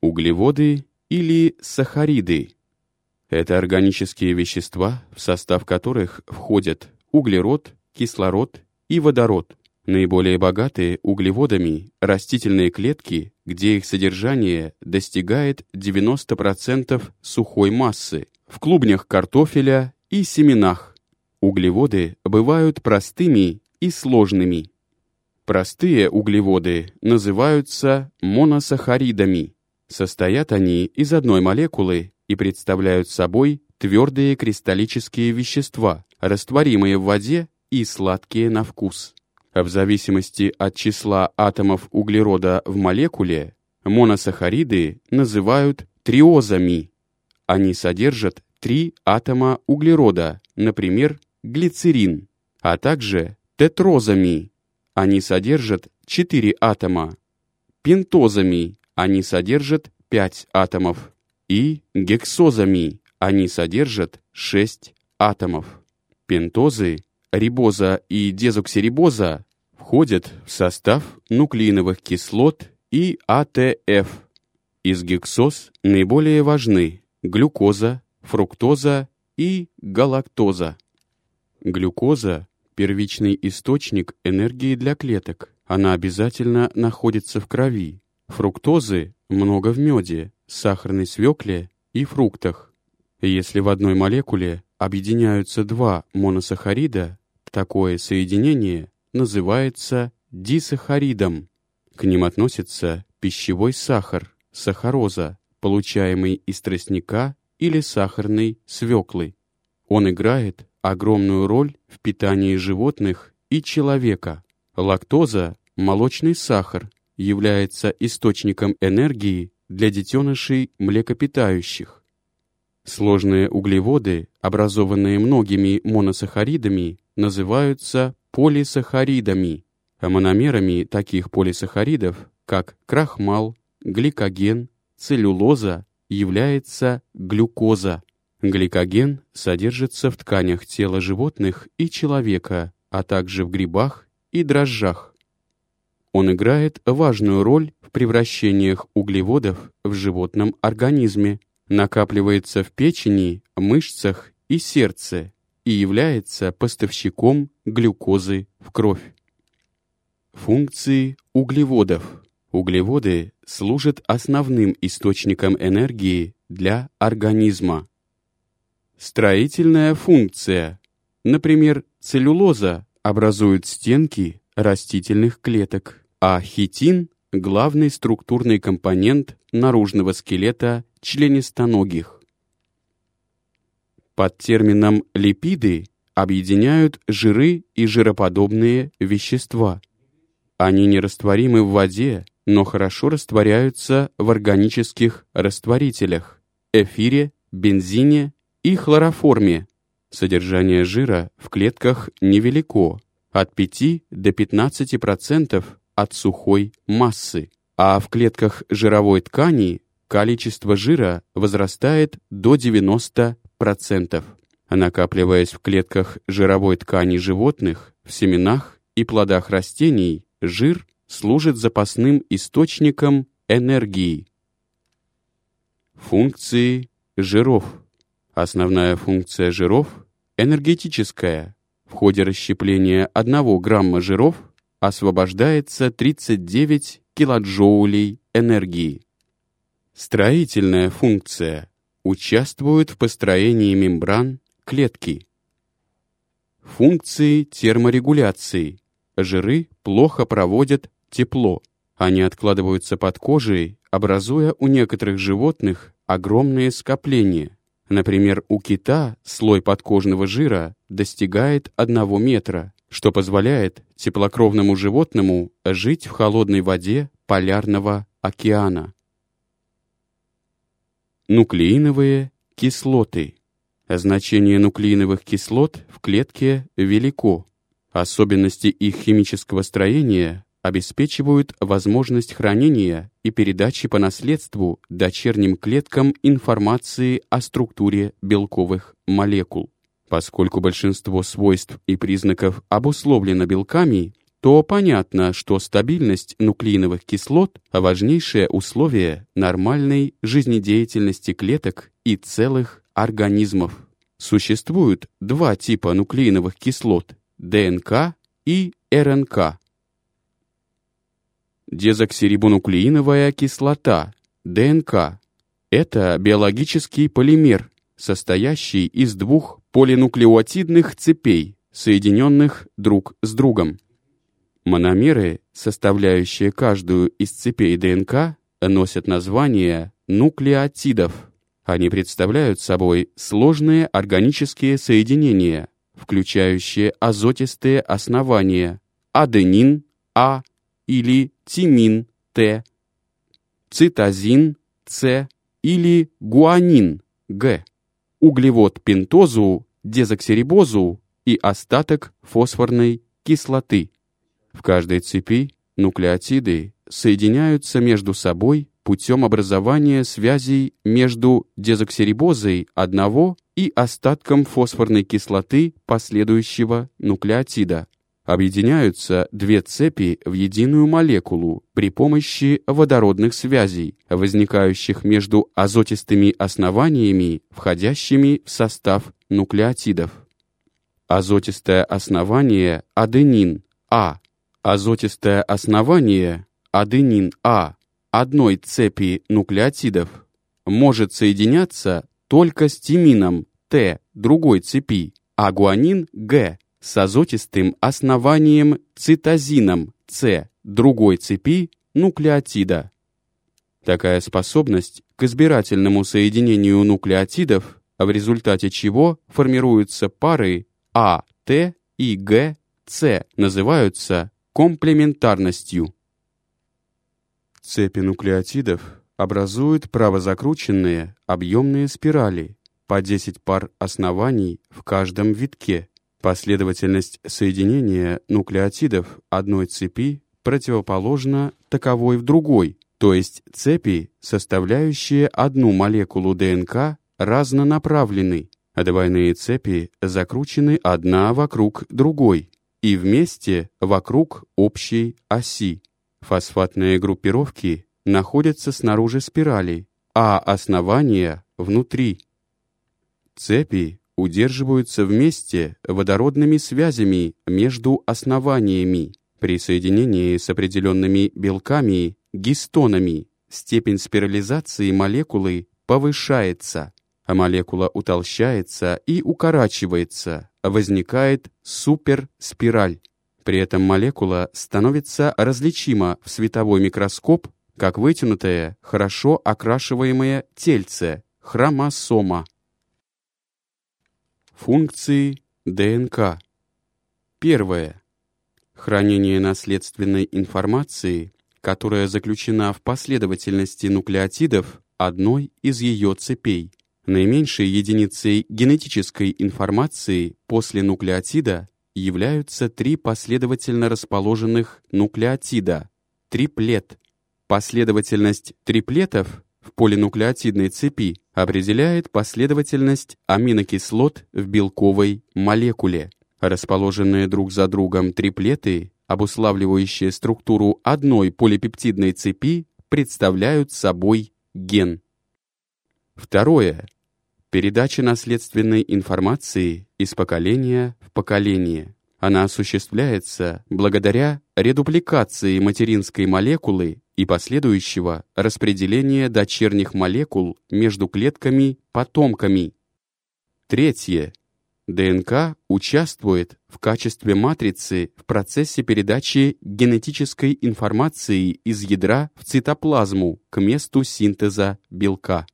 углеводы или сахариды. Это органические вещества, в состав которых входят углерод, кислород и водород. Наиболее богатые углеводами растительные клетки, где их содержание достигает 90% сухой массы, в клубнях картофеля и семенах. Углеводы бывают простыми и сложными. Простые углеводы называются моносахаридами. Состоят они из одной молекулы и представляют собой твердые кристаллические вещества, растворимые в воде и сладкие на вкус. В зависимости от числа атомов углерода в молекуле, моносахариды называют триозами. Они содержат три атома углерода, например, глицерин, а также тетрозами. Они содержат четыре атома. Пентозами они содержат пять атомов. И гексозами они содержат шесть атомов. Пентозы, рибоза и дезоксирибоза входят в состав нуклеиновых кислот и АТФ. Из гексоз наиболее важны глюкоза, фруктоза и галактоза. Глюкоза – первичный источник энергии для клеток. Она обязательно находится в крови. Фруктозы много в меде, сахарной свекле и фруктах. Если в одной молекуле объединяются два моносахарида, такое соединение называется дисахаридом. К ним относится пищевой сахар, сахароза, получаемый из тростника или сахарной свеклы. Он играет огромную роль в питании животных и человека. Лактоза, молочный сахар, является источником энергии для детенышей млекопитающих. Сложные углеводы, образованные многими моносахаридами, называются полисахаридами, а мономерами таких полисахаридов, как крахмал, гликоген, целлюлоза, является глюкоза. Гликоген содержится в тканях тела животных и человека, а также в грибах и дрожжах. Он играет важную роль в превращениях углеводов в животном организме, накапливается в печени, мышцах и сердце и является поставщиком глюкозы в кровь. Функции углеводов. Углеводы служат основным источником энергии для организма. Строительная функция. Например, целлюлоза образует стенки растительных клеток а хитин – главный структурный компонент наружного скелета членистоногих. Под термином «липиды» объединяют жиры и жироподобные вещества. Они нерастворимы в воде, но хорошо растворяются в органических растворителях – эфире, бензине и хлороформе. Содержание жира в клетках невелико – от 5 до 15% от сухой массы, а в клетках жировой ткани количество жира возрастает до 90%. Накапливаясь в клетках жировой ткани животных, в семенах и плодах растений, жир служит запасным источником энергии. Функции жиров. Основная функция жиров – энергетическая. В ходе расщепления 1 грамма жиров освобождается 39 килоджоулей энергии. Строительная функция участвует в построении мембран клетки. Функции терморегуляции. Жиры плохо проводят тепло. Они откладываются под кожей, образуя у некоторых животных огромные скопления. Например, у кита слой подкожного жира достигает 1 метра, что позволяет теплокровному животному жить в холодной воде полярного океана. Нуклеиновые кислоты. Значение нуклеиновых кислот в клетке велико. Особенности их химического строения обеспечивают возможность хранения и передачи по наследству дочерним клеткам информации о структуре белковых молекул. Поскольку большинство свойств и признаков обусловлено белками, то понятно, что стабильность нуклеиновых кислот – важнейшее условие нормальной жизнедеятельности клеток и целых организмов. Существуют два типа нуклеиновых кислот – ДНК и РНК. Дезоксирибонуклеиновая кислота – ДНК – это биологический полимер, состоящий из двух полинуклеотидных цепей, соединенных друг с другом. Мономеры, составляющие каждую из цепей ДНК, носят название нуклеотидов. Они представляют собой сложные органические соединения, включающие азотистые основания аденин А или тимин Т, цитозин С или гуанин Г, углевод пентозу, дезоксирибозу и остаток фосфорной кислоты. В каждой цепи нуклеотиды соединяются между собой путем образования связей между дезоксирибозой одного и остатком фосфорной кислоты последующего нуклеотида. Объединяются две цепи в единую молекулу при помощи водородных связей, возникающих между азотистыми основаниями, входящими в состав нуклеотидов. Азотистое основание аденин А Азотистое основание аденин-А одной цепи нуклеотидов может соединяться только с тимином Т другой цепи, а гуанин Г с азотистым основанием цитозином С другой цепи нуклеотида. Такая способность к избирательному соединению нуклеотидов, в результате чего формируются пары А, Т и Г, С, называются комплементарностью. Цепи нуклеотидов образуют правозакрученные объемные спирали по 10 пар оснований в каждом витке. Последовательность соединения нуклеотидов одной цепи противоположна таковой в другой, то есть цепи, составляющие одну молекулу ДНК, разнонаправлены, а двойные цепи закручены одна вокруг другой, и вместе вокруг общей оси. Фосфатные группировки находятся снаружи спирали, а основания — внутри. Цепи удерживаются вместе водородными связями между основаниями. При соединении с определенными белками, гистонами, степень спирализации молекулы повышается, а молекула утолщается и укорачивается, возникает суперспираль. При этом молекула становится различима в световой микроскоп как вытянутое, хорошо окрашиваемое тельце, хромосома. Функции ДНК. Первое. Хранение наследственной информации, которая заключена в последовательности нуклеотидов одной из ее цепей. Наименьшей единицей генетической информации после нуклеотида являются три последовательно расположенных нуклеотида – триплет. Последовательность триплетов в полинуклеотидной цепи определяет последовательность аминокислот в белковой молекуле. Расположенные друг за другом триплеты, обуславливающие структуру одной полипептидной цепи, представляют собой ген. Второе. Передача наследственной информации из поколения в поколение. Она осуществляется благодаря редупликации материнской молекулы и последующего распределения дочерних молекул между клетками-потомками. Третье. ДНК участвует в качестве матрицы в процессе передачи генетической информации из ядра в цитоплазму к месту синтеза белка.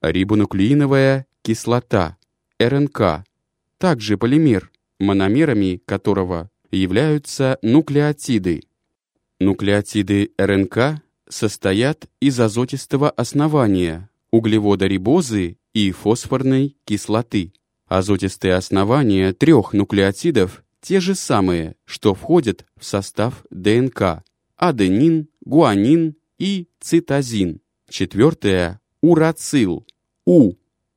Рибонуклеиновая кислота, РНК, также полимер, мономерами которого являются нуклеотиды. Нуклеотиды РНК состоят из азотистого основания, углевода рибозы и фосфорной кислоты. Азотистые основания трех нуклеотидов те же самые, что входят в состав ДНК – аденин, гуанин и цитозин. Четвертое урацил, У,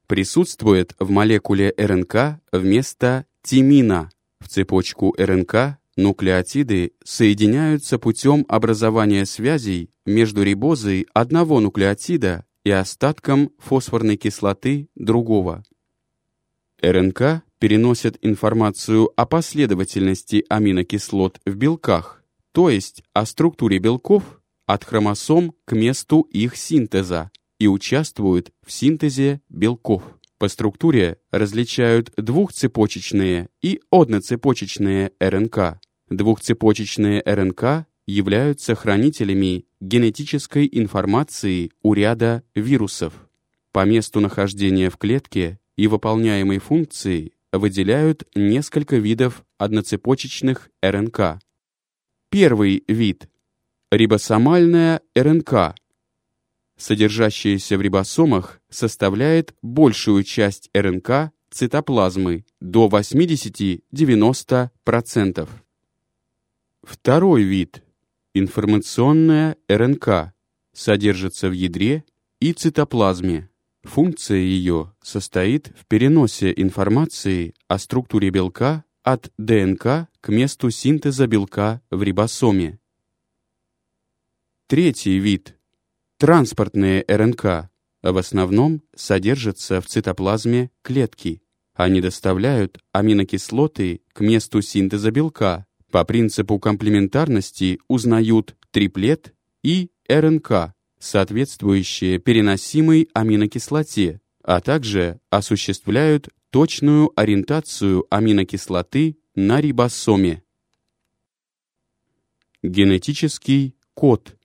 присутствует в молекуле РНК вместо тимина. В цепочку РНК Нуклеотиды соединяются путем образования связей между рибозой одного нуклеотида и остатком фосфорной кислоты другого. РНК переносят информацию о последовательности аминокислот в белках, то есть о структуре белков от хромосом к месту их синтеза и участвуют в синтезе белков. По структуре различают двухцепочечные и одноцепочечные РНК. Двухцепочечные РНК являются хранителями генетической информации у ряда вирусов. По месту нахождения в клетке и выполняемой функции выделяют несколько видов одноцепочечных РНК. Первый вид – рибосомальная РНК, содержащаяся в рибосомах, составляет большую часть РНК цитоплазмы до 80-90%. Второй вид – информационная РНК, содержится в ядре и цитоплазме. Функция ее состоит в переносе информации о структуре белка от ДНК к месту синтеза белка в рибосоме. Третий вид – транспортные РНК, в основном содержатся в цитоплазме клетки. Они доставляют аминокислоты к месту синтеза белка. По принципу комплементарности узнают триплет и РНК, соответствующие переносимой аминокислоте, а также осуществляют точную ориентацию аминокислоты на рибосоме. Генетический код.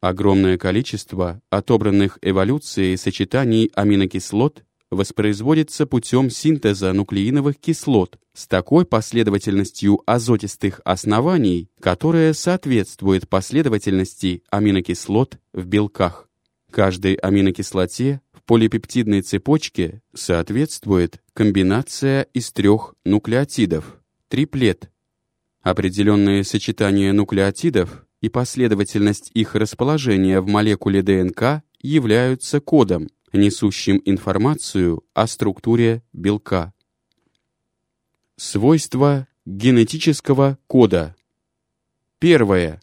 Огромное количество отобранных эволюцией сочетаний аминокислот воспроизводится путем синтеза нуклеиновых кислот с такой последовательностью азотистых оснований, которая соответствует последовательности аминокислот в белках. Каждой аминокислоте в полипептидной цепочке соответствует комбинация из трех нуклеотидов, триплет. Определенные сочетания нуклеотидов и последовательность их расположения в молекуле ДНК являются кодом, несущим информацию о структуре белка. Свойства генетического кода. Первое.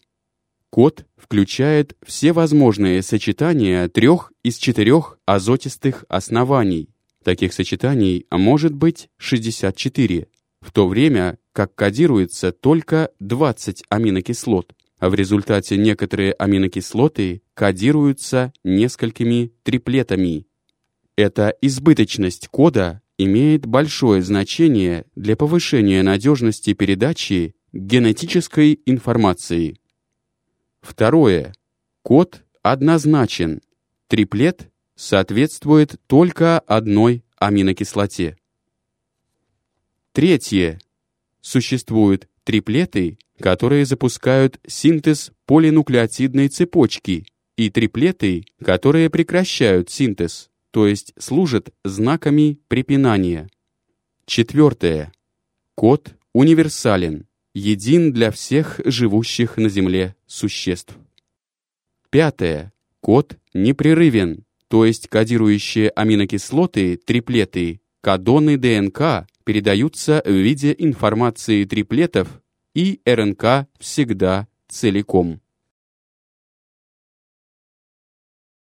Код включает все возможные сочетания трех из четырех азотистых оснований. Таких сочетаний может быть 64, в то время как кодируется только 20 аминокислот в результате некоторые аминокислоты кодируются несколькими триплетами. Эта избыточность кода имеет большое значение для повышения надежности передачи генетической информации. Второе. Код однозначен. Триплет соответствует только одной аминокислоте. Третье. Существуют триплеты, которые запускают синтез полинуклеотидной цепочки, и триплеты, которые прекращают синтез, то есть служат знаками препинания. Четвертое. Код универсален, един для всех живущих на Земле существ. Пятое. Код непрерывен, то есть кодирующие аминокислоты, триплеты, кодоны ДНК передаются в виде информации триплетов и РНК всегда целиком.